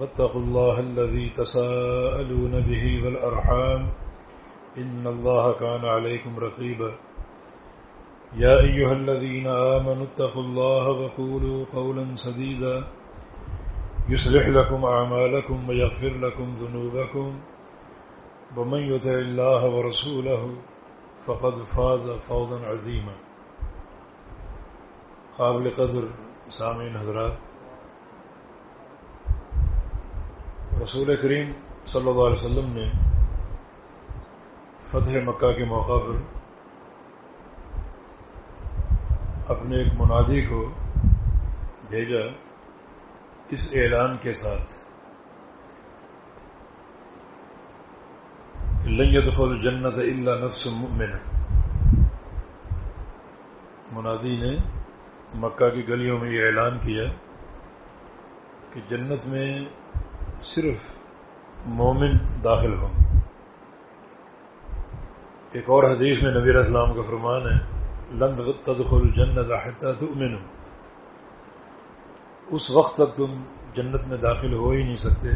واتقوا الله الذي تساءلون به والأرحام إن الله كان عليكم رقيبا. يا أيها الذين آمنوا اتقوا الله وقولوا قولا سديدا. يصلح لكم أعمالكم ويغفر لكم ذنوبكم. ومن يطع الله ورسوله فقد فاز فوزا عظيما. قابل قدر سامعین حضرات رسول کریم صلی اللہ علیہ وسلم نے فتح مکہ کے موقع پر اپنے ایک منادی کو بھیجا، اس اعلان کے ساتھ۔ يدخل جنت اللہ نفس مؤمن منادی نے مکہ کی گلیوں میں یہ اعلان کیا کہ جنت میں صرف مومن داخل ہوں۔ ایک اور حدیث میں نبیر اسلام کا فرمان ہے لند تدخل جنت حتى تؤمنوا اس وقت تک تم جنت میں داخل ہو ہی نہیں سکتے،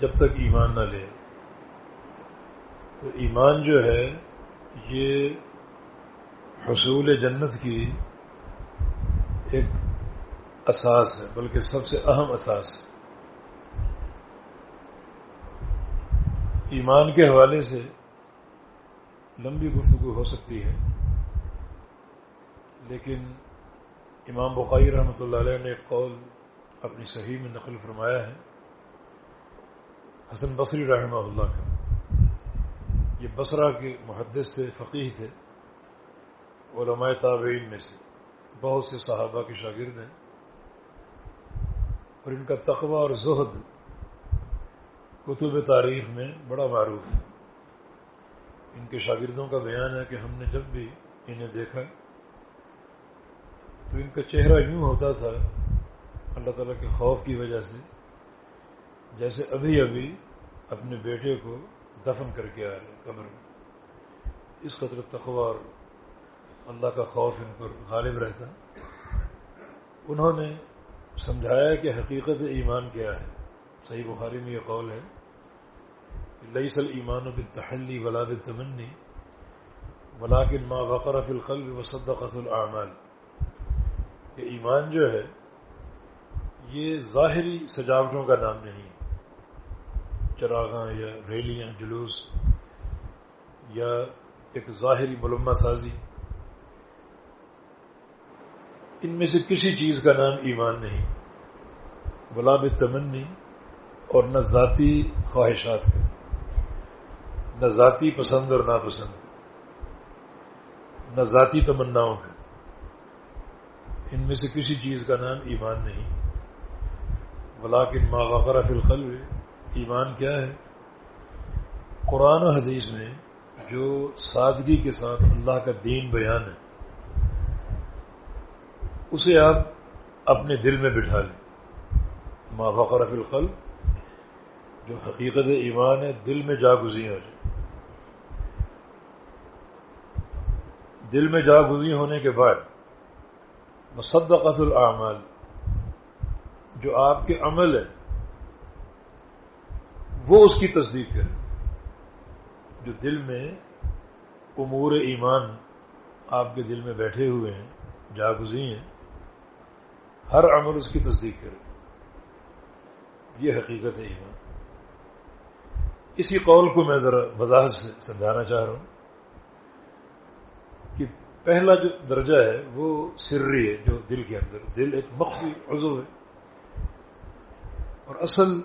جب تک ایمان نہ لے۔ تو ایمان جو ہے، یہ حصول جنت کی ایک اساس ہے، بلکہ سب سے اہم اساس ہے۔ ایمان کے حوالے سے لمبی گفتگو ہو سکتی ہے۔ لیکن امام بخاری رحمۃ اللہ علیہ نے ایک قول اپنی صحیح میں نقل فرمایا ہے۔ حسن بصری رحمہ اللہ کا۔ یہ بصرہ کے محدث تھے فقیح تھے۔ علماء تابعین میں سے بہت سے صحابہ کے شاگرد ہیں۔ اور ان کا تقوی اور زہد کتب تاریخ میں بڑا معروف ہے۔ ان کے شاگردوں کا بیان ہے کہ ہم نے جب بھی انہیں دیکھا تو ان کا چہرہ یوں ہوتا تھا اللہ تعالیٰ کے خوف کی وجہ سے، جیسے ابھی ابھی اپنے بیٹے کو دفن کر کے آ رہے قبر میں۔ اس قدر تقوی اور اللہ کا خوف ان پر غالب رہتا۔ انہوں نے سمجھایا کہ حقیقت ایمان کیا ہے۔ صحیح بخاری میں یہ قول ہے لئی سل ایمان و بتحلی ولا بتمنی ولاکن ما وقر فی القلب و صدقت الاعمال۔ کہ ایمان جو ہے، یہ ظاہری سجاوٹوں کا نام نہیں چراغاں یا ریلیاں، جلوس یا ایک ظاہری ملمہ سازی۔ ان میں سے کسی چیز کا نام ایمان نہیں۔ گلاب تمنی اور نہ ذاتی خواہشات کا نہ ذاتی پسند اور ناپسند۔ نہ ذاتی تمناؤں کا ان میں سے کسی چیز کا نام ایمان نہیں۔ بلاکن ما وقر فی القلب، ایمان کیا ہے؟ قرآن و حدیث میں جو سادگی کے ساتھ اللہ کا دین بیان ہے، اسے آپ اپنے دل میں بٹھا لیں۔ ما وقر فی القلب جو حقیقت ایمان ہے، دل میں جاگزی ہو جائے دل میں جاگزی ہونے کے بعد مصدقت الاعمال، جو آپ کے عمل ہے وہ اس کی تصدیق کرے جو دل میں امور ایمان آپ کے دل میں بیٹھے ہوئے ہیں جاگزی ہیں، ہر عمل اس کی تصدیق کرے یہ حقیقت ہے ایمان۔ اسی قول کو میں ذرا وضاحت سے سمجھانا چاہ رہا ہوں کہ پہلا جو درجہ ہے وہ سری ہے جو دل کے اندر، دل ایک مخفی عضو ہے۔ اور اصل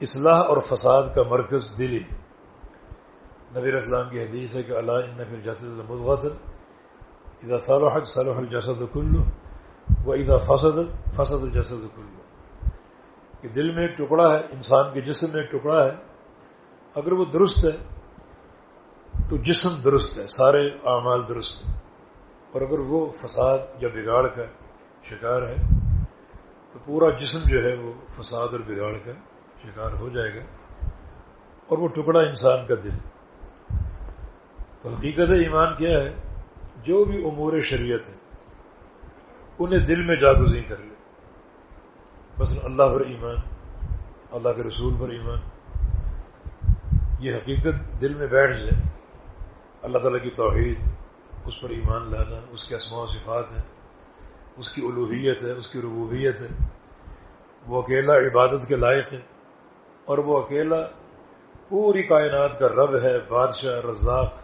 اصلاح اور فساد کا مرکز دل ہی نبیر اسلام کی حدیث ہے کہ اللہ ان نفر جسد مدغت اذا صالح صالح الجسد کلو و اذا فسد فسد الجسد کلو کہ دل میں ایک ٹکڑا ہے، انسان کے جسم میں ایک ٹکڑا ہے اگر وہ درست ہے، تو جسم درست ہے، سارے اعمال درست ہیں۔ اور اگر وہ فساد یا بگاڑ کا شکار ہے، تو پورا جسم جو ہے وہ فساد اور بگاڑ کا شکار ہو جائے گا۔ اور وہ ٹکڑا انسان کا دل تو حقیقت ایمان کیا ہے؟ جو بھی امور شریعت ہے انہیں دل میں جاگزی کر لے۔ بس اللہ پر ایمان، اللہ کے رسول پر ایمان یہ حقیقت دل میں بیٹھ جائے۔ اللہ تعالیٰ کی توحید، اس پر ایمان لانا، اس کے اسماع و صفات ہیں، اس کی الوحیت ہے، اس کی ربوبیت ہے۔ وہ اکیلا عبادت کے لائق ہے اور وہ اکیلا پوری کائنات کا رب ہے، بادشاہ، رزاق،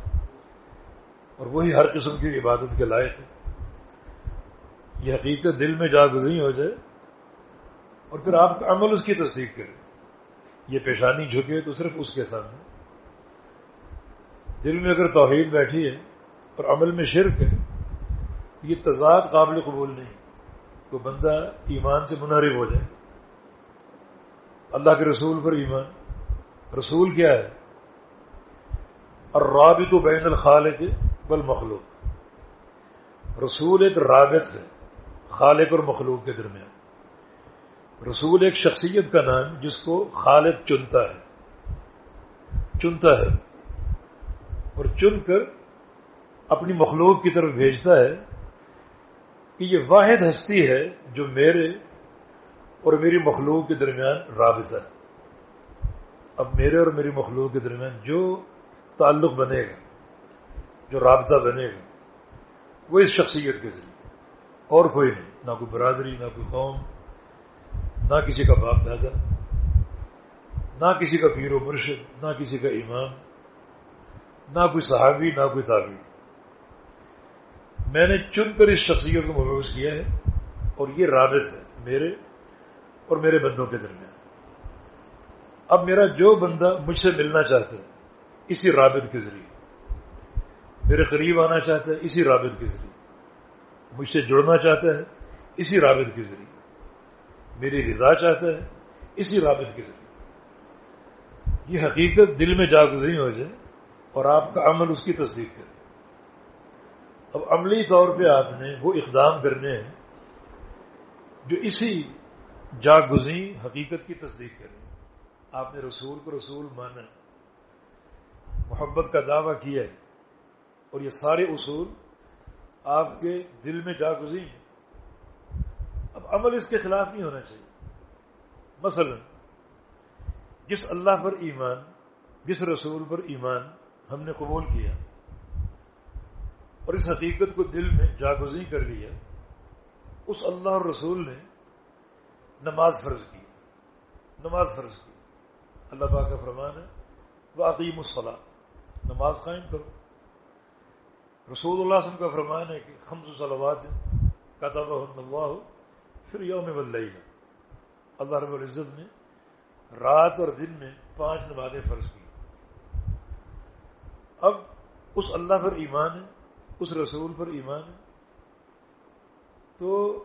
اور وہی ہر قسم کی عبادت کے لائق ہے یہ حقیقت دل میں جاگزی ہو جائے اور پھر آپ کا عمل اس کی تصدیق کرے۔ یہ پیشانی جھکے تو صرف اس کے سامنے۔ دل میں اگر توحید بیٹھی ہے اور عمل میں شرک ہے، تو یہ تضاد قابل قبول نہیں تو بندہ ایمان سے منحرف ہو جائے۔ اللہ کے رسول پر ایمان۔ رسول کیا ہے؟ اور رابط و بین الخالق بل مخلوق رسول ایک رابط ہے، خالق اور مخلوق کے درمیان۔ رسول ایک شخصیت کا نام جس کو خالق چنتا ہے چنتا ہے، اور چن کر اپنی مخلوق کی طرف بھیجتا ہے کہ یہ واحد ہستی ہے جو میرے اور میری مخلوق کے درمیان رابطہ ہے۔ اب میرے اور میری مخلوق کے درمیان جو تعلق بنے گا، جو رابطہ بنے گا، وہ اس شخصیت کے ذریعے اور کوئی نہیں، نہ کوئی برادری، نہ کوئی قوم نہ کسی کا باپ دادا، نہ کسی کا پیر و مرشد، نہ کسی کا امام، نہ کوئی صحابی، نہ کوئی تعبیر میں نے چن کر اس شخصیت کو محفوظ کیا ہے اور یہ رابط ہے میرے اور میرے بندوں کے درمیان۔ اب میرا جو بندہ مجھ سے ملنا چاہتا ہے، اسی رابط کے ذریعے۔ میرے قریب آنا چاہتا ہے، اسی رابط کے ذریعے۔ مجھ سے جڑنا چاہتا ہے، اسی رابط کے ذریعے۔ میری رضا چاہتا ہے، اسی رابط کے ذریعے یہ حقیقت دل میں جاگزی ہو جائے اور آپ کا عمل اس کی تصدیق کرے۔ اب عملی طور پہ آپ نے وہ اقدام کرنے ہیں جو اسی جاگزی حقیقت کی تصدیق کریں آپ نے رسول کو رسول مانا۔ محبت کا دعویٰ کیا ہے اور یہ سارے اصول آپ کے دل میں جاگزی ہیں۔ اب عمل اس کے خلاف نہیں ہونا چاہیے۔ مثلا، جس اللہ پر ایمان، جس رسول پر ایمان ہم نے قبول کیا اور اس حقیقت کو دل میں جاگزی کر لیا، اس اللہ اور رسول نے نماز فرض کی۔ نماز فرض کی۔ اللہ پاک کا فرمان ہے وہ عقیم الصلاح نماز قائم کرو۔ رسول اللہ وسلم کا فرمان ہے کہ خمس صلوات کتاب اللہ پھر یوم ولی اللہ رب العزت نے رات اور دن میں پانچ نمازیں فرض کی۔ اب اس اللہ پر ایمان ہے، اس رسول پر ایمان ہے، تو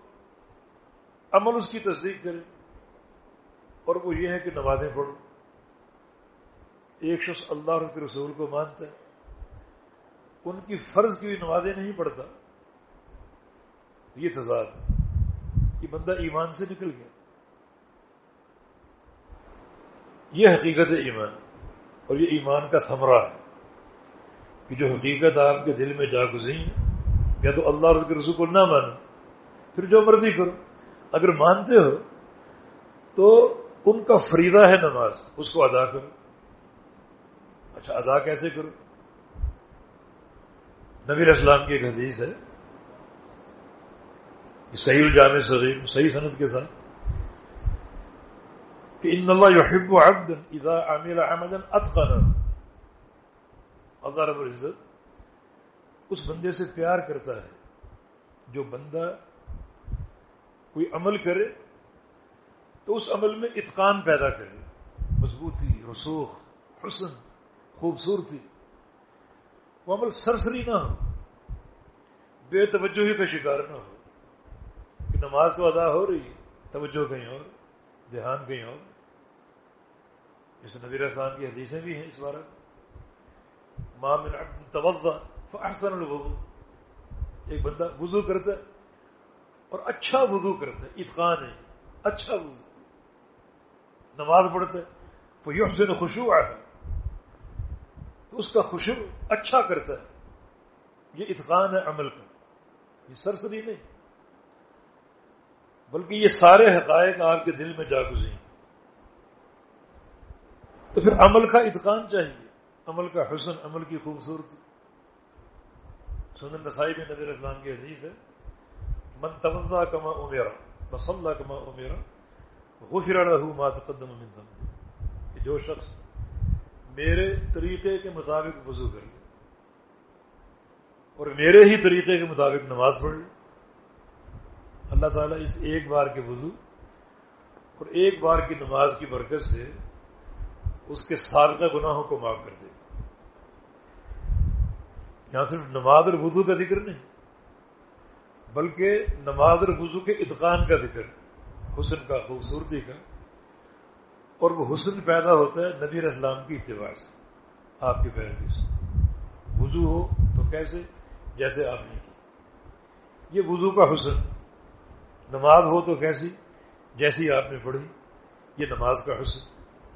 عمل اس کی تصدیق کرے اور وہ یہ ہے کہ نمازیں پڑھو۔ ایک شخص اللہ اور کے رسول کو مانتا ہے، ان کی فرض کی نمازیں نہیں پڑھتا، یہ تضاد ہے۔ بندہ ایمان سے نکل گیا۔ یہ حقیقت ایمان، اور یہ ایمان کا ثمرہ ہے کہ جو حقیقت آپ کے دل میں جا گزری، یا تو اللہ کے رسول کو نہ مانو، پھر جو مرضی کرو۔ اگر مانتے ہو، تو ان کا فریدہ ہے نماز، اس کو ادا کرو۔ اچھا ادا کیسے کرو؟ نبی اسلام کی ایک حدیث ہے۔ صحیح الجامع صغیر، صحیح صنعت کے ساتھ۔ کہ ان اللہ یحب عبد اذا عمل عملا اتقن۔ اللہ رب العزت اس بندے سے پیار کرتا ہے جو بندہ کوئی عمل کرے تو اس عمل میں اتقان پیدا کرے۔ مضبوطی، رسوخ، حسن، خوبصورتی۔ وہ عمل سرسری نہ ہو، بے توجہی کا شکار نہ ہو۔ نماز تو ادا ہو رہی ہے، توجہ کہیں اور، دھیان کہیں اور۔ اس نبی اسلام کی حدیثیں بھی ہیں اس بارے میں۔ توضا فاحسن الوضو ایک بندہ وضو کرتا ہے اور اچھا وضو کرتا ہے، اتقان ہے اچھا وضو۔ نماز پڑھتا ہے وہ یحسن خوشبو آیا تو اس کا خوشو اچھا کرتا ہے۔ یہ اتقان ہے عمل کا۔ یہ سرسری نہیں۔ بلکہ یہ سارے حقائق آپ کے دل میں جا گزری تو پھر عمل کا اتقان چاہیے۔ عمل کا حسن، عمل کی خوبصورتی۔ سنن نسائی میں نبی اسلام کی حدیث ہے، من توضا کما امیرا مسلح کما امیرا غفر له ما تقدم من ذنب. کہ جو شخص میرے طریقے کے مطابق وضو کر لے اور میرے ہی طریقے کے مطابق نماز پڑھ لے اللہ تعالیٰ اس ایک بار کے وضو اور ایک بار کی نماز کی برکت سے اس کے سابقہ گناہوں کو معاف کر دے یہاں صرف نماز اور وضو کا ذکر نہیں، بلکہ نماز اور وضو کے اتقان کا ذکر، حسن کا، خوبصورتی کا۔ اور وہ حسن پیدا ہوتا ہے نبی اسلام کی اتباع سے، آپ کی پیروی سے۔ وضو ہو تو کیسے؟ جیسے آپ نے کی یہ وضو کا حسن۔ نماز ہو تو کیسی جیسی آپ نے پڑھی؟ یہ نماز کا حسن،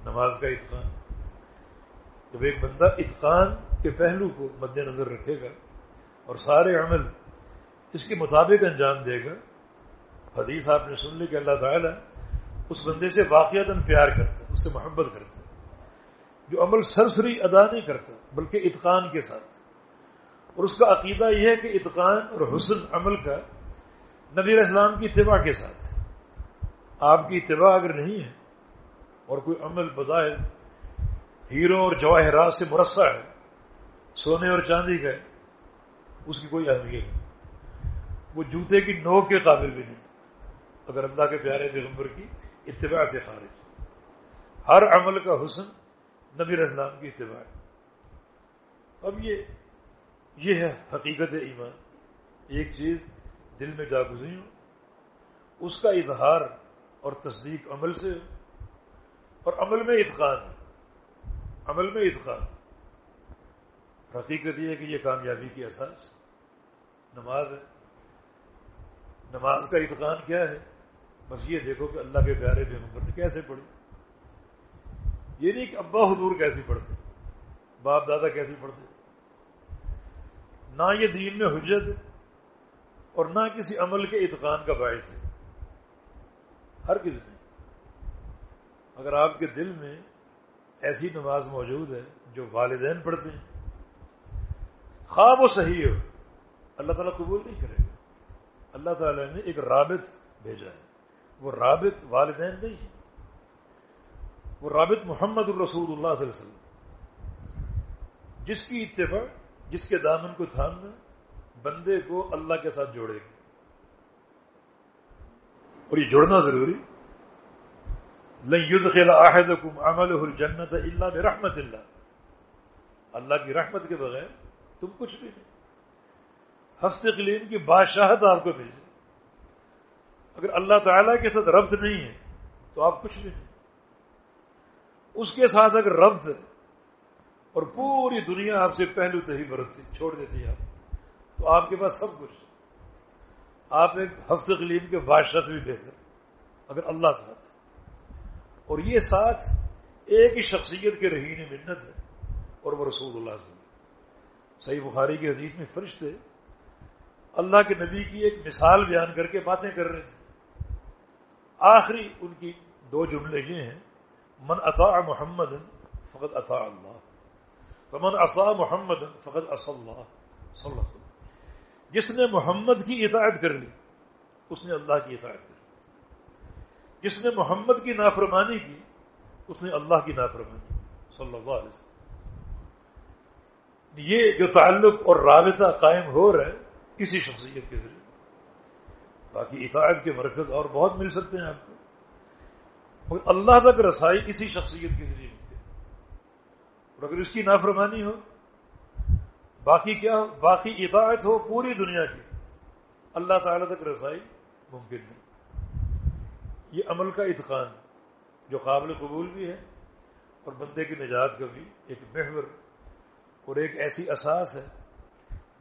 نماز کا اتقان۔ جب ایک بندہ اتقان کے پہلو کو مد نظر رکھے گا اور سارے عمل اس کے مطابق انجام دے گا، حدیث آپ نے سن لی کہ اللہ تعالیٰ اس بندے سے واقعات پیار کرتا ہے، اس سے محبت کرتا ہے، جو عمل سرسری ادا نہیں کرتا، بلکہ اتقان کے ساتھ۔ اور اس کا عقیدہ یہ ہے کہ اتقان اور حسن عمل کا نبی اسلام کی اتباع کے ساتھ۔ آپ کی اتباع اگر نہیں ہے اور کوئی عمل بظاہر ہیروں اور جواہرات سے مرسہ ہے، سونے اور چاندی کا ہے، اس کی کوئی اہمیت نہیں۔ وہ جوتے کی نوک کے قابل بھی نہیں، اگر اللہ کے پیارے پیغمبر کی اتباع سے خارج۔ ہر عمل کا حسن نبی اسلام کی اتباع ہے۔ اب یہ یہ ہے حقیقت ایمان۔ ایک چیز دل میں جا گزری ہو اس کا اظہار اور تصدیق عمل سے، اور عمل میں اتقان، عمل میں اتقان۔ حقیقت یہ ہے کہ یہ کامیابی کی احساس نماز ہے۔ نماز کا اتقان کیا ہے؟ بس یہ دیکھو کہ اللہ کے پیارے پیغمبر نے کیسے پڑھی۔ یہ نہیں کہ ابا حضور کیسی پڑھتے، باپ دادا کیسی پڑھتے۔ نہ یہ دین میں حجت اور نہ کسی عمل کے اتقان کا باعث ہے۔ ہر کسی میں اگر آپ کے دل میں ایسی نماز موجود ہے جو والدین پڑھتے ہیں، خواب و صحیح ہو، اللہ تعالیٰ قبول نہیں کرے گا۔ اللہ تعالیٰ نے ایک رابط بھیجا ہے۔ وہ رابط والدین نہیں ہے۔ وہ رابط محمد الرسول اللہ صلی اللہ علیہ وسلم۔ جس کی اتفاق، جس کے دامن کو تھامنا بندے کو اللہ کے ساتھ جوڑے گا اور یہ جوڑنا ضروری۔ الجنت اللہ برحمت اللہ۔ اللہ کی رحمت کے بغیر تم کچھ بھی نہیں۔ ہفتے کلیم کی بادشاہت آپ کو مل جائے۔ اگر اللہ تعالی کے ساتھ ربط نہیں ہے، تو آپ کچھ بھی نہیں۔ اس کے ساتھ اگر ربط ہے، اور پوری دنیا آپ سے پہلو تہی برتتی، چھوڑ دیتی آپ۔ تو آپ کے پاس سب کچھ آپ ایک ہفت کلیم کے بادشاہ سے بھی بہتر اگر اللہ ساتھ اور یہ ساتھ ایک ہی شخصیت کے رہین منت ہے، اور وہ رسول اللہ سے صحیح بخاری کے حدیث میں فرشتے اللہ کے نبی کی ایک مثال بیان کر کے باتیں کر رہے تھے۔ آخری ان کی دو جملے یہ ہیں، من اطاع محمد فقط اطاع اللہ من اصا محمد فقط اص اللہ صلی اللہ علیہ وسلم۔ جس نے محمد کی اطاعت کر لی، اس نے اللہ کی اطاعت کر لی۔ جس نے محمد کی نافرمانی کی، اس نے اللہ کی نافرمانی صلی اللہ علیہ وسلم۔ یہ جو تعلق اور رابطہ قائم ہو رہا ہے کسی شخصیت کے ذریعے۔ باقی اطاعت کے مرکز اور بہت مل سکتے ہیں آپ کو۔ مگر اللہ تک رسائی اسی شخصیت کے ذریعے ملتی اور اگر اس کی نافرمانی ہو باقی کیا باقی اطاعت ہو پوری دنیا کی۔ اللہ تعالی تک رسائی ممکن نہیں۔ یہ عمل کا اتقان جو قابل قبول بھی ہے اور بندے کی نجات کا بھی ایک محور اور ایک ایسی اساس ہے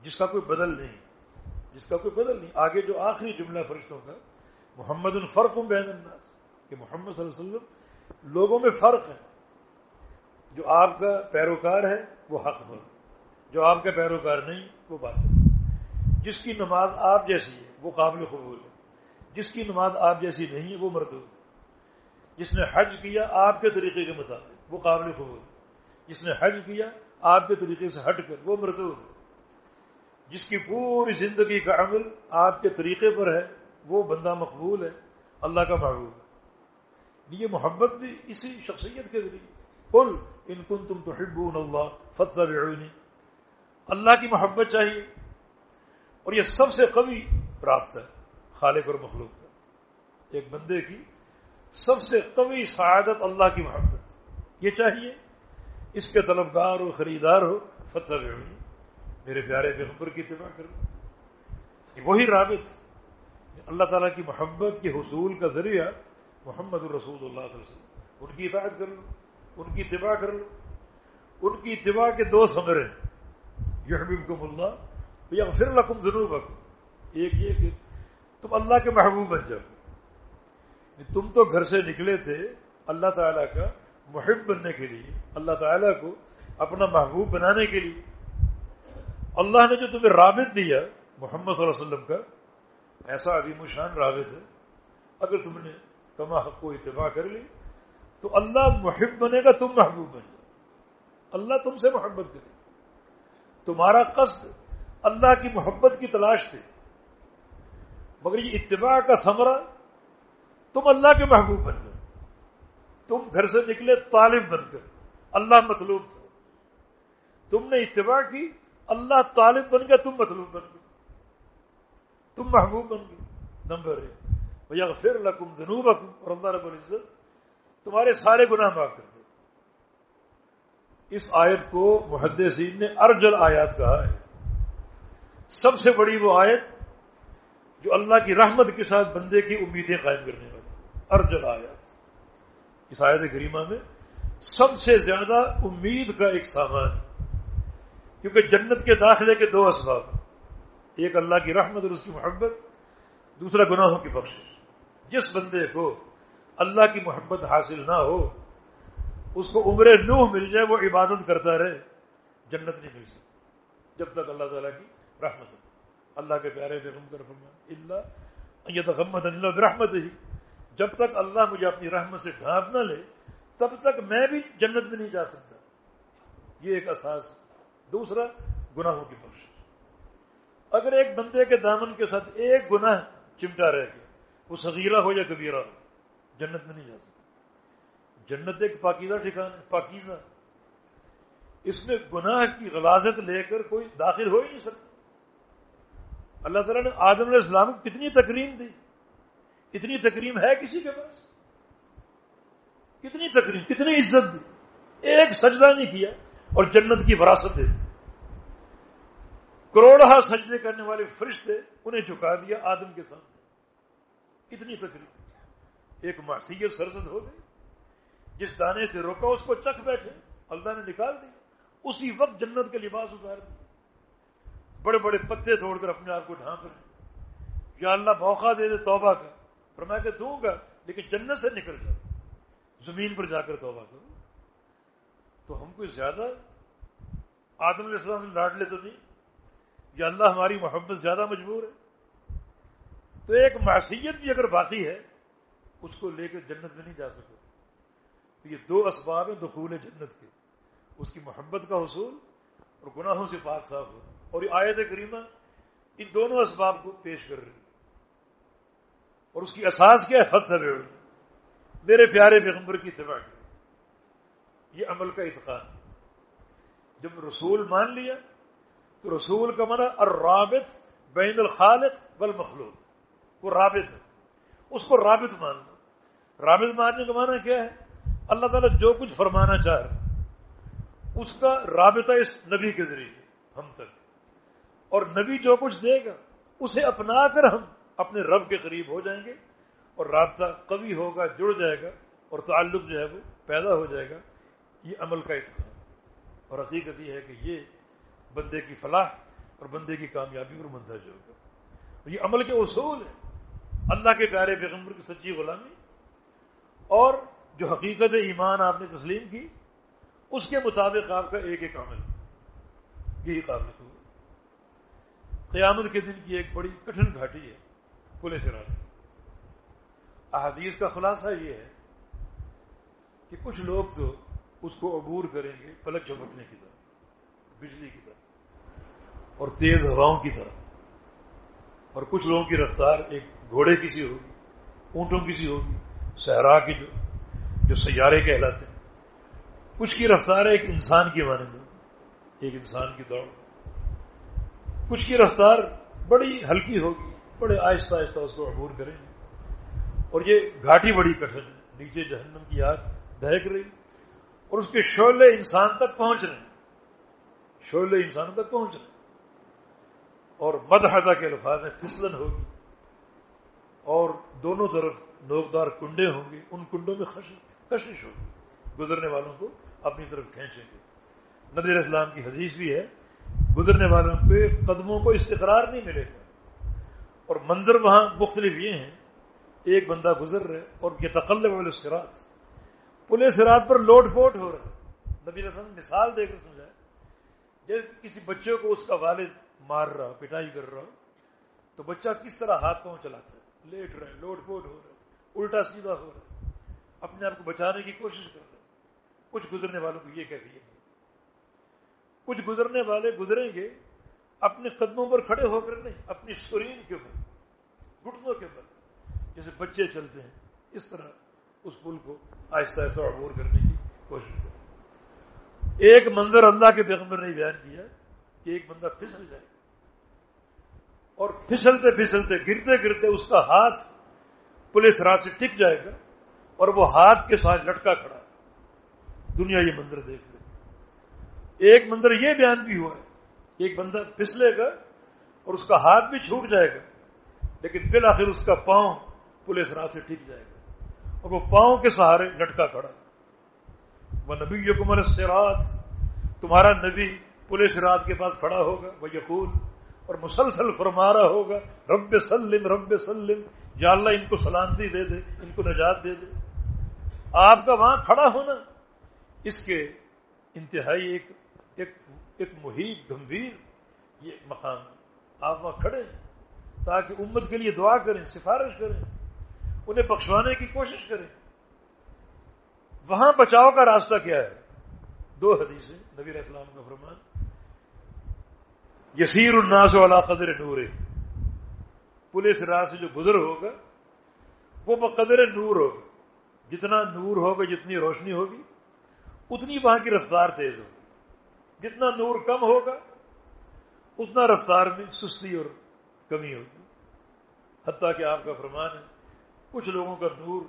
جس کا کوئی بدل نہیں۔ جس کا کوئی بدل نہیں۔ آگے جو آخری جملہ فرشتوں کا، محمد الفرق بین الناس کہ محمد صلی اللہ علیہ وسلم لوگوں میں فرق ہے۔ جو آپ کا پیروکار ہے، وہ حق پر۔ جو آپ کا پیروکار نہیں، وہ بات ہے۔ جس کی نماز آپ جیسی ہے، وہ قابل قبول ہے۔ جس کی نماز آپ جیسی نہیں ہے، وہ مردود ہے۔ جس نے حج کیا آپ کے طریقے کے مطابق، وہ قابل قبول ہے۔ جس نے حج کیا آپ کے طریقے سے ہٹ کر، وہ مردود ہے۔ جس کی پوری زندگی کا عمل آپ کے طریقے پر ہے، وہ بندہ مقبول ہے، اللہ کا محبوب ہے۔ یہ محبت بھی اسی شخصیت کے ذریعے۔ کل ان کن تم تو اللہ فتح اللہ کی محبت چاہیے اور یہ سب سے قوی پراپت ہے، خالق اور مخلوق کا۔ ایک بندے کی سب سے قوی سعادت اللہ کی محبت۔ یہ چاہیے اس کے طلبگار ہو، خریدار ہو فتح میرے پیارے پیغمبر کی اتباع کر وہی رابط اللہ تعالیٰ کی محبت کے حصول کا ذریعہ محمد الرسول اللہ علیہ وسلم۔ ان کی اطاعت کر لو، ان کی اتباع کر لو۔ ان کی اتباع کے دو سمرے حبیب کو اللہ یا پھر لکم ضرور ایک یہ کہ تم اللہ کے محبوب بن جاؤ۔ یعنی تم تو گھر سے نکلے تھے اللہ تعالیٰ کا محب بننے کے لیے، اللہ تعالیٰ کو اپنا محبوب بنانے کے لیے۔ اللہ نے جو تمہیں رابط دیا محمد صلی اللہ علیہ وسلم کا، ایسا عظیم شان رابط ہے۔ اگر تم نے کما حق کو اتباع کر لی، تو اللہ محب بنے گا، تم محبوب بن جاؤ۔ اللہ تم سے محبت کرے۔ تمہارا قصد اللہ کی محبت کی تلاش تھی مگر یہ اتباع کا ثمرہ تم اللہ کے محبوب بن گئے۔ تم گھر سے نکلے طالب بن کر اللہ مطلوب تھا۔ تم نے اتباع کی، اللہ طالب بن گیا تم مطلوب بن گئے۔ تم محبوب بن گئے۔ نمبر ایک۔ بھیا پھر لکم جنوب اور اللہ رب العزت تمہارے سارے گناہ معاف کر اس آیت کو محدثین نے ارجل آیات کہا ہے۔ سب سے بڑی وہ آیت جو اللہ کی رحمت کے ساتھ بندے کی امیدیں قائم کرنے والی ارجل آیات۔ اس آیت کریمہ میں سب سے زیادہ امید کا ایک سامان کیونکہ جنت کے داخلے کے دو اسباب ایک اللہ کی رحمت اور اس کی محبت، دوسرا گناہوں کی بخش جس بندے کو اللہ کی محبت حاصل نہ ہو اس کو عمر نوح مل جائے، وہ عبادت کرتا رہے۔ جنت نہیں مل سکتی۔ جب تک اللہ تعالیٰ کی رحمت ہو۔ اللہ کے پیارے بیگم کر فرمان اللہ یہ تحمد اللہ رحمت ہی جب تک اللہ مجھے اپنی رحمت سے ڈھانپ نہ لے، تب تک میں بھی جنت میں نہیں جا سکتا۔ یہ ایک احساس دوسرا، گناہوں کی بخش۔ اگر ایک بندے کے دامن کے ساتھ ایک گناہ چمٹا رہ گیا، وہ صغیرہ ہو یا کبیرہ ہو، جنت میں نہیں جا سکتا۔ جنت ایک پاکیزہ ٹھکان پاکیزہ۔ اس میں گناہ کی غلازت لے کر کوئی داخل ہو ہی نہیں سکتا۔ اللہ تعالیٰ نے آدم علیہ السلام کو کتنی تکریم دی؟ اتنی تکریم ہے کسی کے پاس؟ کتنی تکریم، کتنی عزت دی؟ ایک سجدہ نہیں کیا اور جنت کی وراثت دے دی۔ کروڑہ سجدے کرنے والے فرشتے انہیں چکا دیا آدم کے سامنے۔ اتنی تکلیف ایک معصیت سرزد ہو گئی۔ جس دانے سے روکا اس کو چک بیٹھے، اللہ نے نکال دیا اسی وقت جنت کے لباس اتار دیا بڑے بڑے پتے توڑ کر اپنے آپ کو ڈھانپ رہے یا اللہ موقع دے دے، توبہ کا پر میں کہ دوں گا، لیکن جنت سے نکل جاؤ۔ زمین پر جا کر توبہ کرو۔ تو ہم کو زیادہ، آدم علیہ السلام لاڈ لے تو نہیں۔ یا اللہ ہماری محبت زیادہ مجبور ہے۔ تو ایک معصیت بھی اگر باقی ہے، اس کو لے کر جنت میں نہیں جا سکو۔ تو یہ دو اسباب ہیں دخول جنت کے۔ اس کی محبت کا حصول اور گناہوں سے پاک صاف ہو اور یہ آیت کریمہ ان دونوں اسباب کو پیش کر رہی اور اس کی اساس کیا ہے؟ فتح میرے پیارے پیغمبر کی اتباع یہ عمل کا اتقان۔ جب رسول مان لیا، تو رسول کا منع اور رابط بین الخالق بل وہ رابط ہے۔ اس کو رابط مان لو رابط ماننے کا معنی کیا ہے؟ اللہ تعالیٰ جو کچھ فرمانا چاہ رہا اس کا رابطہ اس نبی کے ذریعے ہم تک۔ اور نبی جو کچھ دے گا، اسے اپنا کر ہم اپنے رب کے قریب ہو جائیں گے، اور رابطہ قوی ہوگا، جڑ جائے گا، اور تعلق جو ہے وہ پیدا ہو جائے گا، یہ عمل کا اتقان۔ اور حقیقت یہ ہے کہ یہ بندے کی فلاح اور بندے کی کامیابی پر منتج ہوگا۔ یہ عمل کے اصول ہیں۔ اللہ کے پیارے پیغمبر کی سچی غلامی اور جو حقیقت ایمان آپ نے تسلیم کی، اس کے مطابق آپ کا ایک ایک عمل یہی قابل ہوگا قیامت کے دن کی ایک بڑی کٹھن گھاٹی ہے پولیس رات۔ احادیث کا خلاصہ یہ ہے کہ کچھ لوگ تو اس کو عبور کریں گے پلک چمکنے کی طرح بجلی کی طرح اور تیز ہواؤں کی طرح اور کچھ لوگوں کی رفتار ایک گھوڑے کی سی ہوگی، اونٹوں کی سی ہوگی، صحرا کی جو جو سیارے کہلاتے ہیں۔ کچھ کی رفتار ایک انسان کی مانند ایک انسان کی دوڑ۔ کچھ کی رفتار بڑی ہلکی ہوگی، بڑے آہستہ آہستہ اس کو عبور کریں گے۔ اور یہ گھاٹی بڑی کٹھن ہے، نیچے جہنم کی آگ دہک رہی۔ اور اس کے شعلے انسان تک پہنچ رہے ہیں۔ شعلے انسان تک پہنچ رہے ہیں۔ اور مدحدہ کے الفاظ میں پھسلن ہوگی۔ اور دونوں طرف نوکدار کنڈے ہوں گے، ان کنڈوں میں کشش ہوگی۔ گزرنے والوں کو اپنی طرف کھینچیں گے۔ نبی اسلام کی حدیث بھی ہے، گزرنے والوں کے قدموں کو استقرار نہیں ملے گا۔ اور منظر وہاں مختلف یہ ہیں، ایک بندہ گزر رہے اور یہ تقلب والے سرات پلے سرات پر لوٹ پوٹ ہو رہا ہے۔ نبی رسم مثال دے کر سمجھائے جب کسی بچے کو اس کا والد مار رہا، پٹائی کر رہا تو بچہ کس طرح ہاتھ پاؤں چلاتا ہے؟ لیٹ رہا ہے، لوٹ پوٹ ہو رہا ہے، الٹا سیدھا ہو رہا ہے۔ اپنے آپ کو بچانے کی کوشش کر رہا ہے کچھ گزرنے والوں کو یہ کہہ کچھ گزرنے والے گزریں گے، اپنے قدموں پر کھڑے ہو کر نہیں، اپنی سرین کے اوپر، گھٹنوں کے اوپر۔ جیسے بچے چلتے ہیں، اس طرح اس پل کو آہستہ آہستہ عبور کرنے کی کوشش کریں۔ ایک منظر اللہ کے پیغمبر نے بیان کیا کہ ایک بندہ پھسل جائے۔ گا اور پھسلتے پھسلتے، گرتے گرتے اس کا ہاتھ پولیس رات سے ٹک جائے گا۔ اور وہ ہاتھ کے ساتھ لٹکا کھڑا دنیا یہ منظر دیکھ لے۔ ایک منظر یہ بیان بھی ہوا ہے کہ ایک بندہ پھسلے گا اور اس کا ہاتھ بھی چھوٹ جائے گا، لیکن بالآخر اس کا پاؤں پولیس راہ سے ٹھیک جائے گا۔ اور وہ پاؤں کے سہارے لٹکا کھڑا وہ نبی یقمر سرات تمہارا نبی پولیس رات کے پاس کھڑا ہوگا، وہ یقول اور مسلسل فرما رہا ہوگا، رب سلم رب سلم، یا اللہ ان کو سلامتی دے دے، ان کو نجات دے دے۔ آپ کا وہاں کھڑا ہونا اس کے انتہائی ایک ایک ایک محیط گمبھیر یہ مقام آپ وہاں کھڑے ہیں تاکہ امت کے لیے دعا کریں، سفارش کریں، انہیں بخشوانے کی کوشش کریں۔ وہاں بچاؤ کا راستہ کیا ہے؟ دو حدیثیں نبی اسلام کا فرمان، یسیر الناس والا قدر نور پولیس راہ سے جو گزر ہوگا، وہ بقدر نور ہوگا۔ جتنا نور ہوگا، جتنی روشنی ہوگی، اتنی وہاں کی رفتار تیز ہوگی۔ جتنا نور کم ہوگا، اتنا رفتار میں سستی اور کمی ہوگی۔ حتیٰ کہ آپ کا فرمان ہے، کچھ لوگوں کا نور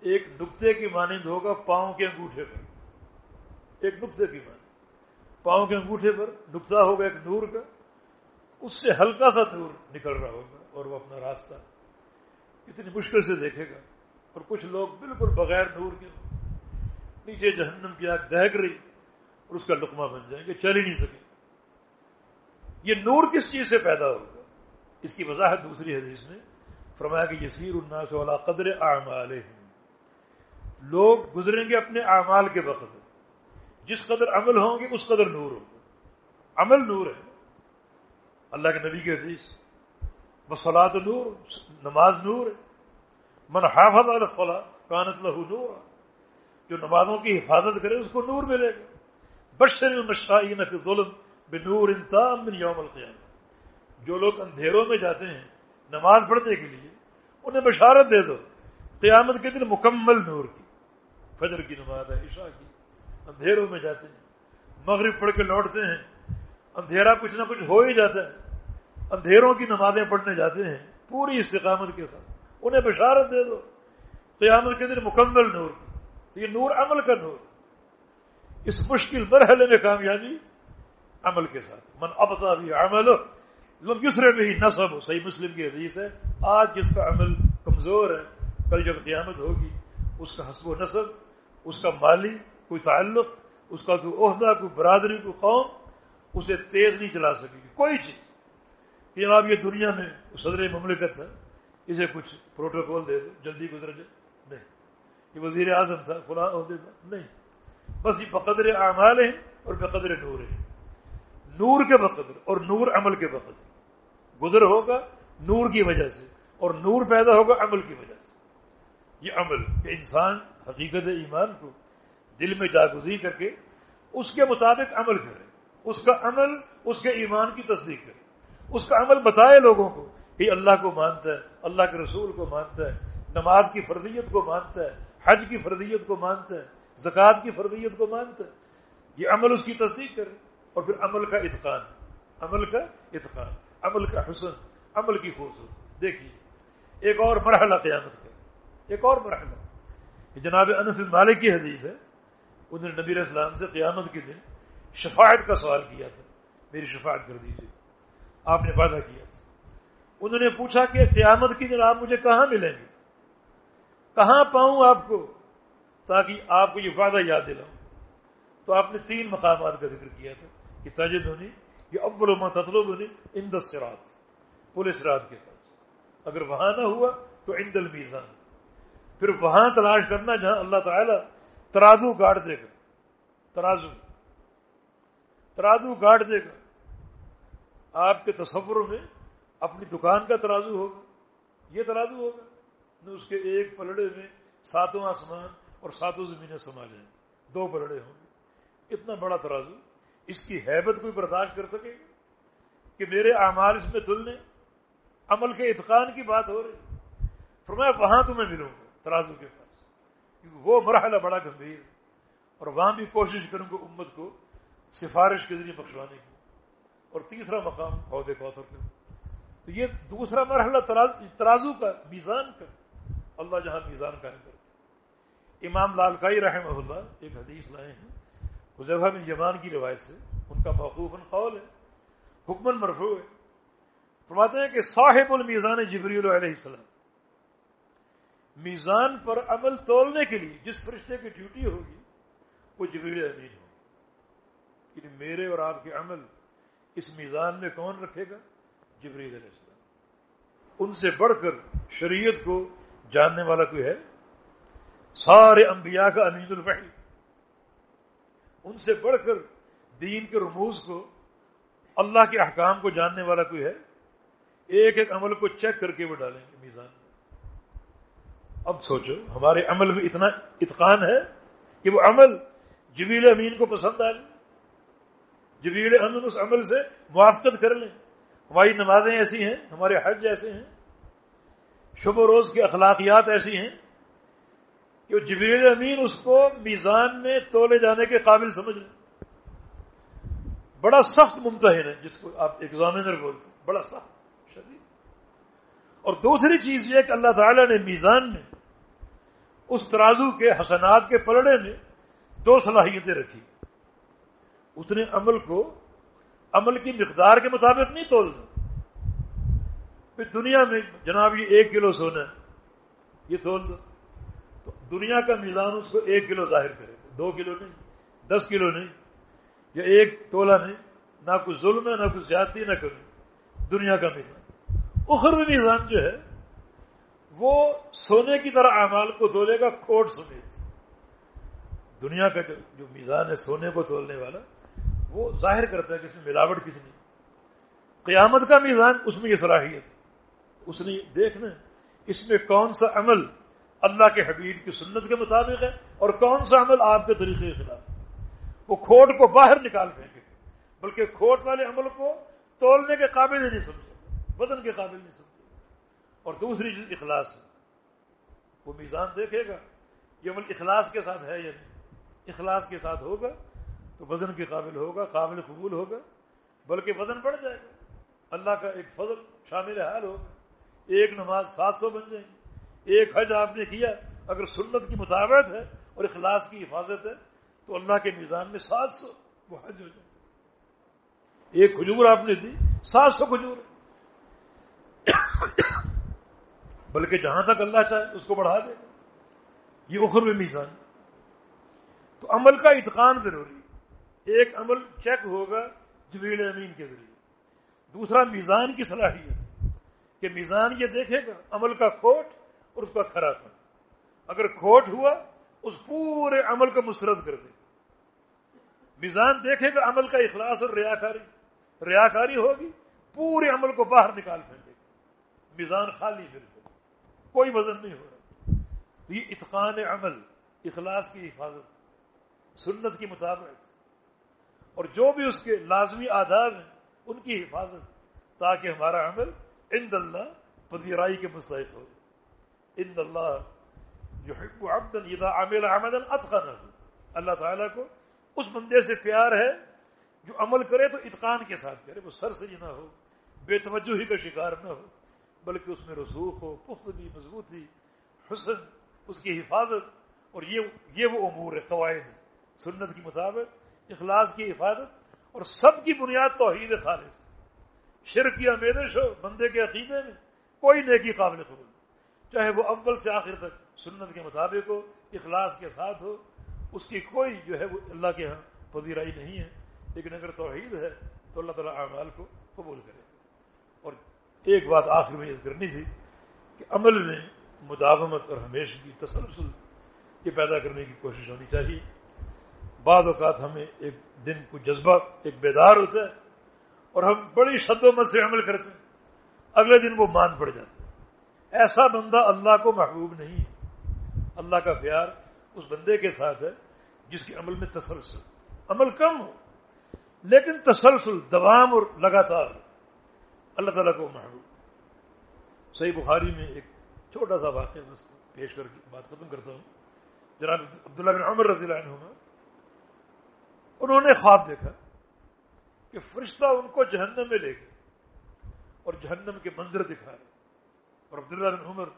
ایک نقطے کی مانند ہوگا، پاؤں کے انگوٹھے پر۔ ایک نقطے کی مانند۔ پاؤں کے انگوٹھے پر نقطہ ہوگا ایک نور کا، اس سے ہلکا سا نور نکل رہا ہوگا اور وہ اپنا راستہ کتنی مشکل سے دیکھے گا۔ اور کچھ لوگ بالکل بغیر نور کے نیچے جہنم کی آگ دہک رہی اور اس کا لقمہ بن جائیں گے، چل ہی نہیں سکے یہ نور کس چیز سے پیدا ہوگا اس کی وضاحت دوسری حدیث میں فرمایا کہ یسیر الناس والا قدر اعمال لوگ گزریں گے اپنے اعمال کے وقت جس قدر عمل ہوں گے، اس قدر نور ہوگا عمل نور ہے۔ اللہ کے نبی کے حدیث مسلات نور، نماز نور ہے۔ من حافظ علیہ کانت لہو نور جو نمازوں کی حفاظت کرے اس کو نور ملے گا۔ بشر المشائین فی ظلم بنور انتام من یوم القیامہ۔ جو لوگ اندھیروں میں جاتے ہیں نماز پڑھنے کے لیے، انہیں بشارت دے دو۔ قیامت کے دن مکمل نور کی۔ فجر کی نماز ہے، عشاء کی۔ اندھیروں میں جاتے ہیں۔ مغرب پڑھ کے لوٹتے ہیں۔ اندھیرا کچھ نہ کچھ ہو ہی جاتا ہے۔ اندھیروں کی نمازیں پڑھنے جاتے ہیں۔ پوری استقامت کے ساتھ۔ انہیں بشارت دے دو۔ قیامت کے دن مکمل نور۔ تو یہ نور عمل کا نور۔ اس مشکل مرحلے میں کامیابی عمل کے ساتھ۔ من ابتا بھی عمل لم یسرے میں ہی نصب۔ ہو صحیح مسلم کی حدیث ہے۔ آج جس کا عمل کمزور ہے، کل جب قیامت ہوگی، اس کا حسب و نصب، اس کا مالی کوئی تعلق، اس کا کوئی عہدہ، کوئی برادری، کوئی قوم، اسے تیز نہیں چلا سکے گی۔ کوئی چیز۔ کہ جناب یہ دنیا میں صدر مملکت ہے۔ اسے کچھ پروٹوکول دے دو، جلدی گزر جائے۔ نہیں۔ یہ وزیر اعظم تھا، فلاں عہدے تھا۔ نہیں۔ بس یہ بقدر اعمال ہیں اور بقدر نور ہے نور کے بقدر اور نور عمل کے بقدر۔ گزر ہوگا نور کی وجہ سے اور نور پیدا ہوگا عمل کی وجہ سے۔ یہ عمل کہ انسان حقیقت ایمان کو دل میں جاگزی کر کے اس کے مطابق عمل کرے۔ اس کا عمل اس کے ایمان کی تصدیق کرے۔ اس کا عمل بتائے لوگوں کو کہ اللہ کو مانتا ہے، اللہ کے رسول کو مانتا ہے، نماز کی فرضیت کو مانتا ہے، حج کی فرضیت کو مانتا ہے، زکوٰۃ کی فرضیت کو مانتا ہے۔ یہ عمل اس کی تصدیق کرے اور پھر عمل کا اتقان، عمل کا اتقان، عمل کا حسن، عمل کی خوبصورت دیکھیے، ایک اور مرحلہ قیامت کا، ایک اور مرحلہ۔ جناب انس مالک کی حدیث ہے۔ انہوں نے نبی اسلام سے قیامت کے دن شفاعت کا سوال کیا تھا۔ میری شفاعت کر دیجیے آپ نے وعدہ کیا تھا۔ انہوں نے پوچھا کہ قیامت کی دن آپ مجھے کہاں ملیں گے کہاں پاؤں آپ کو؟ تاکہ آپ کو یہ وعدہ یاد دلاؤں۔ تو آپ نے تین مقامات کا ذکر کیا تھا کہ تجد ہونی یہ ابل و تطلب ہونی اندس رات پولیس رات کے پاس۔ اگر وہاں نہ ہوا تو عند المیزان۔ پھر وہاں تلاش کرنا جہاں اللہ تعالی ترازو گاڑ دے گا۔ ترازو۔ ترازو گاڑ دے گا۔ آپ کے تصور میں اپنی دکان کا ترازو ہوگا، یہ ترازو ہوگا اس کے ایک پلڑے میں ساتوں آسمان اور ساتوں زمینیں سما جائیں، دو پلڑے ہوں گے۔ اتنا بڑا ترازو، اس کی حیبت کوئی برداشت کر سکے گا؟ کہ میرے اعمال اس میں تلنے عمل کے اتقان کی بات ہو رہی فرمایا، وہاں تمہیں ملوں گا ترازو کے پاس، کیونکہ وہ مرحلہ بڑا گمبھیر اور وہاں بھی کوشش کروں گا امت کو سفارش کے ذریعے بخشوانے کی۔ اور تیسرا مقام عہدے کوثر کا تو یہ دوسرا مرحلہ ترازو کا، میزان کا، اللہ جہاں میزان قائم کرتے امام لال کائی رحمہ اللہ ایک حدیث لائے ہیں۔ حضیفہ بن جمان کی روایت سے ان کا موقوف قول ہے حکمن مرفوع ہے۔ فرماتے ہیں کہ صاحب المیزان جبریل علیہ السلام، میزان پر عمل تولنے کے لیے جس فرشتے کی ڈیوٹی ہوگی، وہ جبریل امین ہوگی یعنی میرے اور آپ کے عمل اس میزان میں کون رکھے گا؟ جبریل علیہ السلام۔ ان سے بڑھ کر شریعت کو جاننے والا کوئی ہے؟ سارے انبیاء کا امین الوحی۔ ان سے بڑھ کر دین کے رموز کو، اللہ کے احکام کو جاننے والا کوئی ہے؟ ایک ایک عمل کو چیک کر کے وہ ڈالیں گے میزان اب سوچو، ہمارے عمل میں اتنا اتقان ہے کہ وہ عمل جبیل امین کو پسند آ جائے۔ جبیل امین اس عمل سے موافقت کر لیں۔ ہماری نمازیں ایسی ہیں، ہمارے حج ایسے ہیں، شب و روز کی اخلاقیات ایسی ہیں کہ جبریل امین اس کو میزان میں تولے جانے کے قابل سمجھ لیں۔ بڑا سخت ممتحن ہے، جس کو آپ ایگزامینر بولتے ہیں، بڑا سخت، شدید۔ اور دوسری چیز یہ کہ اللہ تعالی نے میزان میں اس ترازو کے حسنات کے پلڑے میں دو صلاحیتیں رکھی۔ اس نے عمل کو عمل کی مقدار کے مطابق نہیں تولنا پھر دنیا میں جناب یہ ایک کلو سونا ہے، یہ تول دو۔ تو دنیا کا میزان اس کو ایک کلو ظاہر کرے۔ دو کلو نہیں، دس کلو نہیں، یا ایک تولا نہیں، نہ کچھ ظلم ہے، نہ کچھ زیادتی، نہ کرے دنیا کا میزان۔ اخروی میزان جو ہے، وہ سونے کی طرح اعمال کو تولے گا، کوٹ سمیت۔ دنیا کا جو میزان ہے، سونے کو تولنے والا وہ ظاہر کرتا ہے کہ اس میں ملاوٹ کتنی قیامت کا میزان اس میں یہ صلاحیت اس نے دیکھنا اس میں کون سا عمل اللہ کے حبیب کی سنت کے مطابق ہے اور کون سا عمل آپ کے طریقے کے خلاف وہ کھوٹ کو باہر نکال پھینکے، بلکہ کھوٹ والے عمل کو تولنے کے قابل ہی نہیں سمجھے بدن کے قابل نہیں سمجھے۔ اور دوسری چیز اخلاص ہے۔ وہ میزان دیکھے گا یہ عمل اخلاص کے ساتھ ہے یا نہیں۔ اخلاص کے ساتھ ہوگا تو وزن کے قابل ہوگا، قابل قبول ہوگا، بلکہ وزن بڑھ جائے گا۔ اللہ کا ایک فضل شامل حال ہوگا۔ ایک نماز سات سو بن جائیں گے ایک حج آپ نے کیا، اگر سنت کی مطابقت ہے اور اخلاص کی حفاظت ہے، تو اللہ کے نظام میں سات سو وہ حج ہو جائے ایک کھجور آپ نے دی، سات سو کھجور۔ بلکہ جہاں تک اللہ چاہے، اس کو بڑھا دے گا۔ یہ اخر میں میزان۔ تو عمل کا اتقان ضروری ہے۔ ایک عمل چیک ہوگا جبیل امین کے ذریعے۔ دوسرا، میزان کی صلاحیت، کہ میزان یہ دیکھے گا عمل کا کھوٹ اور اس کا کھرا پن اگر کھوٹ ہوا، اس پورے عمل کو مسترد کر دے۔ میزان دیکھے گا عمل کا اخلاص اور ریاکاری۔ ریاکاری ہوگی، پورے عمل کو باہر نکال پھینکے گا میزان خالی بالکل کوئی وزن نہیں ہو رہا۔ تو یہ اتقان عمل، اخلاص کی حفاظت، سنت کی مطابقت۔ اور جو بھی اس کے لازمی آداب ہیں، ان کی حفاظت، تاکہ ہمارا عمل اند اللہ پذیرائی کے مستحق ہو۔ ان اللہ جو عمل عمل اتقن اللہ تعالیٰ کو اس بندے سے پیار ہے جو عمل کرے تو اتقان کے ساتھ کرے، وہ سر سے نہ ہو، بے توجہی کا شکار نہ ہو، بلکہ اس میں رسوخ ہو، پختگی مضبوطی حسن، اس کی حفاظت، اور یہ یہ وہ امور ہے، قواعد، سنت کی مطابق۔ اخلاص کی حفاظت اور سب کی بنیاد توحید خالص۔ شرک یا میدش ہو، بندے کے عقیدے میں کوئی نیکی قابل قبول چاہے وہ اول سے آخر تک سنت کے مطابق ہو، اخلاص کے ساتھ ہو، اس کی کوئی جو ہے وہ اللہ کے ہاں پذیرائی نہیں ہے۔ لیکن اگر توحید ہے، تو اللہ تعالیٰ اعمال کو قبول کرے۔ اور ایک بات آخر میں یہ کرنی تھی کہ عمل میں مداومت اور ہمیشہ کی تسلسل، یہ پیدا کرنے کی کوشش ہونی چاہیے۔ بعض اوقات ہمیں ایک دن کو جذبہ، ایک بیدار ہوتا ہے اور ہم بڑی شد و مت سے عمل کرتے ہیں۔ اگلے دن وہ مان پڑ جاتا ہے ایسا بندہ اللہ کو محبوب نہیں ہے۔ اللہ کا پیار اس بندے کے ساتھ ہے جس کے عمل میں تسلسل، عمل کم ہو، لیکن تسلسل دوام اور لگاتار اللہ تعالیٰ کو محبوب۔ صحیح بخاری میں ایک چھوٹا سا واقعہ بس پیش کر کے بات ختم کرتا ہوں۔ جناب عبداللہ بن عمر رضی اللہ عنہ انہوں نے خواب دیکھا کہ فرشتہ ان کو جہنم میں لے گئے اور جہنم کے منظر دکھائے اور عبداللہ بن عمر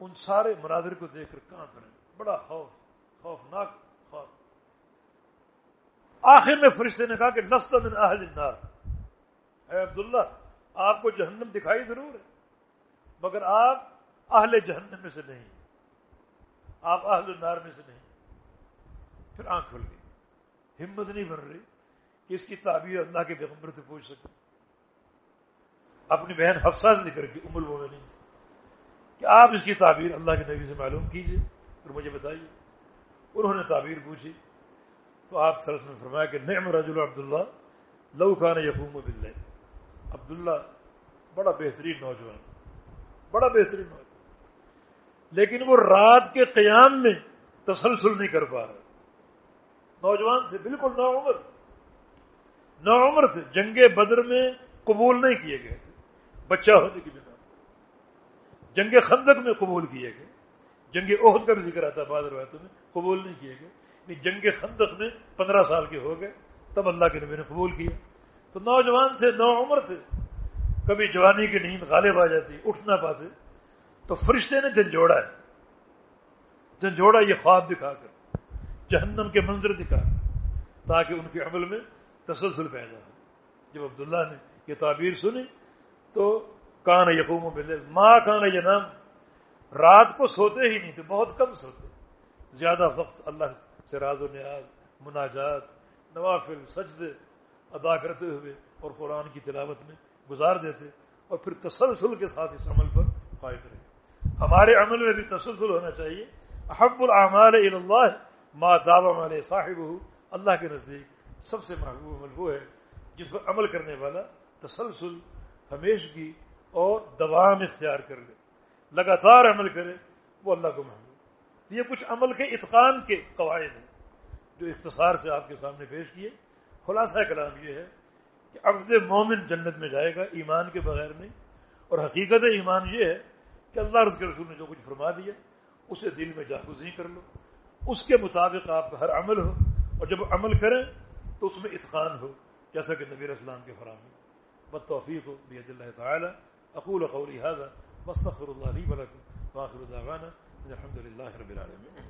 ان سارے مناظر کو دیکھ کر کہاں کریں بڑا خوف، خوفناک خوف آخر میں فرشتے نے کہا کہ لست من اہل النار۔ اے عبداللہ، آپ کو جہنم دکھائی ضرور ہے، مگر آپ اہل جہنم میں سے نہیں۔ آپ اہل النار میں سے نہیں۔ پھر آنکھ کھل گئی۔ ہمت نہیں بن رہی کہ اس کی تعبیر اللہ کے پیغمبر سے پوچھ سکے اپنی بہن حفصہ سے ذکر کی عمر وہ نہیں کہ آپ اس کی تعبیر اللہ کے نبی سے معلوم کیجیے اور مجھے بتائیے۔ انہوں نے تعبیر پوچھی تو آپ سرس میں فرمایا کہ نعم رجل عبداللہ لو خان یقوم بل عبداللہ بڑا بہترین نوجوان، بڑا بہترین نوجوان۔ لیکن وہ رات کے قیام میں تسلسل نہیں کر پا رہا۔ نوجوان سے بالکل نو عمر۔ نو عمر سے جنگ بدر میں قبول نہیں کیے گئے۔ تھے بچہ ہونے کی بنا جنگ خندق میں قبول کیے گئے۔ جنگ عہد کا بھی ذکر آتا بعض روایتوں میں، قبول نہیں کیے گئے۔ یعنی جنگ خندق میں پندرہ سال کے ہو گئے، تب اللہ کے نبی نے قبول کیا۔ تو نوجوان تھے نو عمر تھے کبھی جوانی کی نیند غالب آ جاتی، اٹھ نہ پاتے۔ تو فرشتے نے جھنجھوڑا ہے۔ جھنجھوڑا یہ خواب دکھا کر۔ جہنم کے منظر دکھا تاکہ ان کے عمل میں تسلسل پیدا ہو۔ جب عبداللہ نے یہ تعبیر سنی تو کان یقوم ملے ماں کان یہ نام رات کو سوتے ہی نہیں تھے، بہت کم سوتے۔ زیادہ وقت اللہ سے راز و نیاز، مناجات، نوافل، سجدے ادا کرتے ہوئے اور قرآن کی تلاوت میں گزار دیتے اور پھر تسلسل کے ساتھ اس عمل پر فائد رہے۔ ہمارے عمل میں بھی تسلسل ہونا چاہیے۔ احب العمال اللہ ما دعوی والے صاحب اللہ کے نزدیک سب سے محبوب عمل وہ ہے جس پر عمل کرنے والا تسلسل ہمیشگی اور دوام اختیار کر لے۔ لگاتار عمل کرے، وہ اللہ کو محبوب۔ یہ کچھ عمل کے اتقان کے قواعد ہیں جو اختصار سے آپ کے سامنے پیش کیے۔ خلاصہ کلام یہ ہے کہ عبد مومن جنت میں جائے گا ایمان کے بغیر نہیں۔ اور حقیقت ایمان یہ ہے کہ اللہ رس کے رسول نے جو کچھ فرما دیا، اسے دل میں جاگوزی کر لو۔ اس کے مطابق آپ کا ہر عمل ہو اور جب عمل کریں تو اس میں اتقان ہو، جیسا کہ نبیر اسلام کے فراہمی بد توفیق ہو بید اللہ تعالیٰ۔ اقول قولی هذا، واستغفر الله لي ولكم، واخر دعوانا الحمد لله رب العالمين